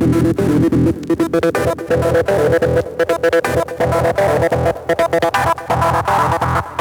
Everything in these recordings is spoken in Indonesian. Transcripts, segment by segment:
Thank you.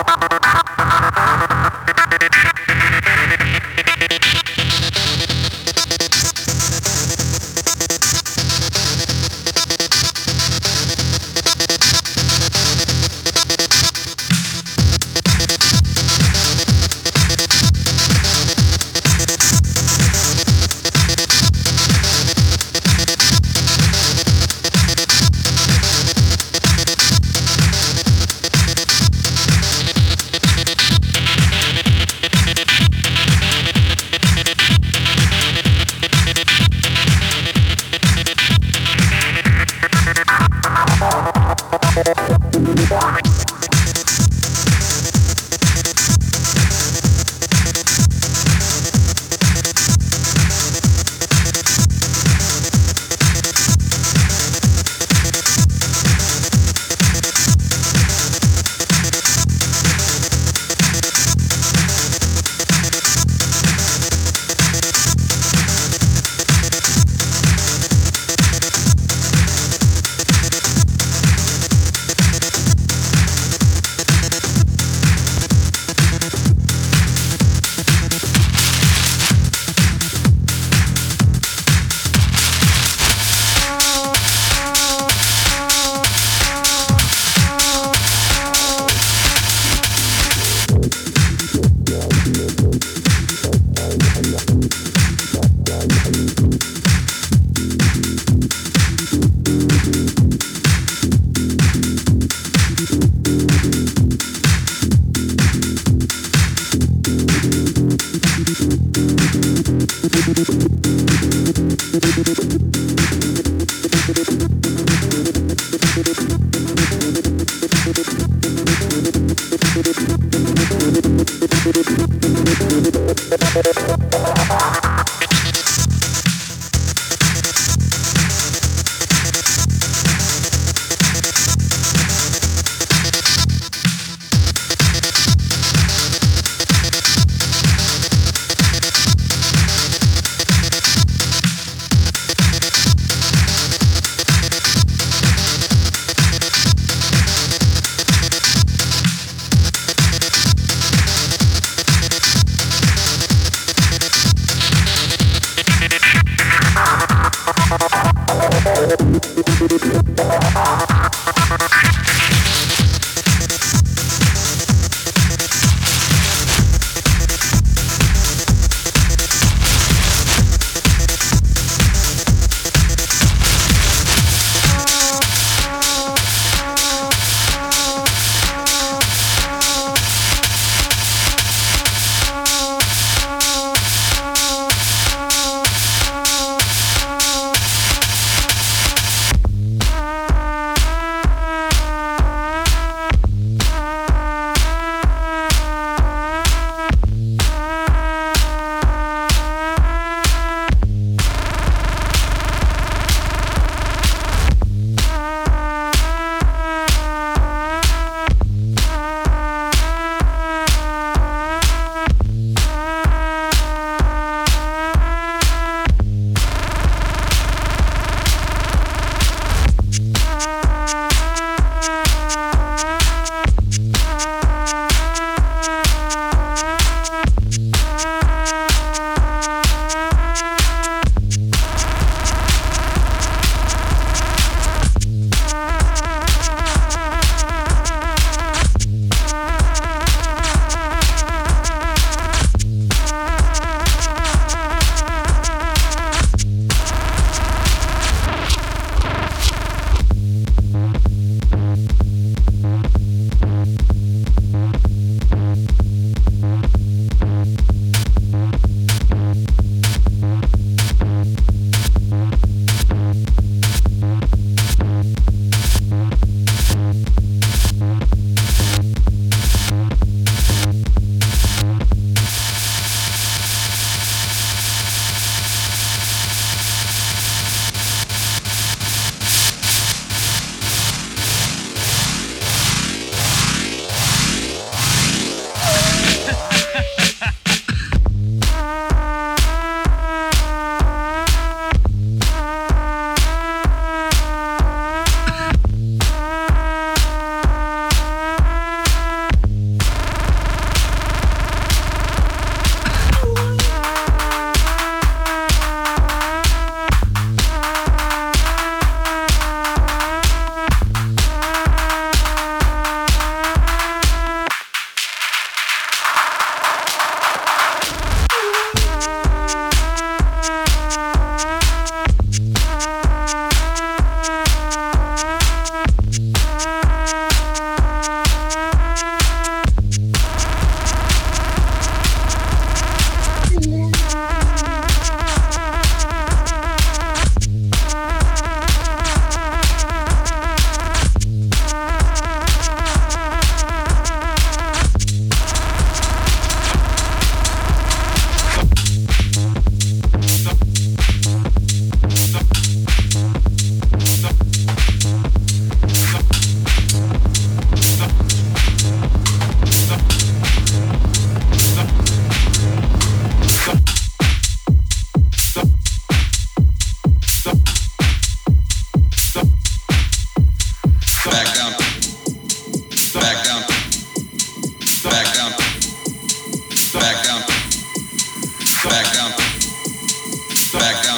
back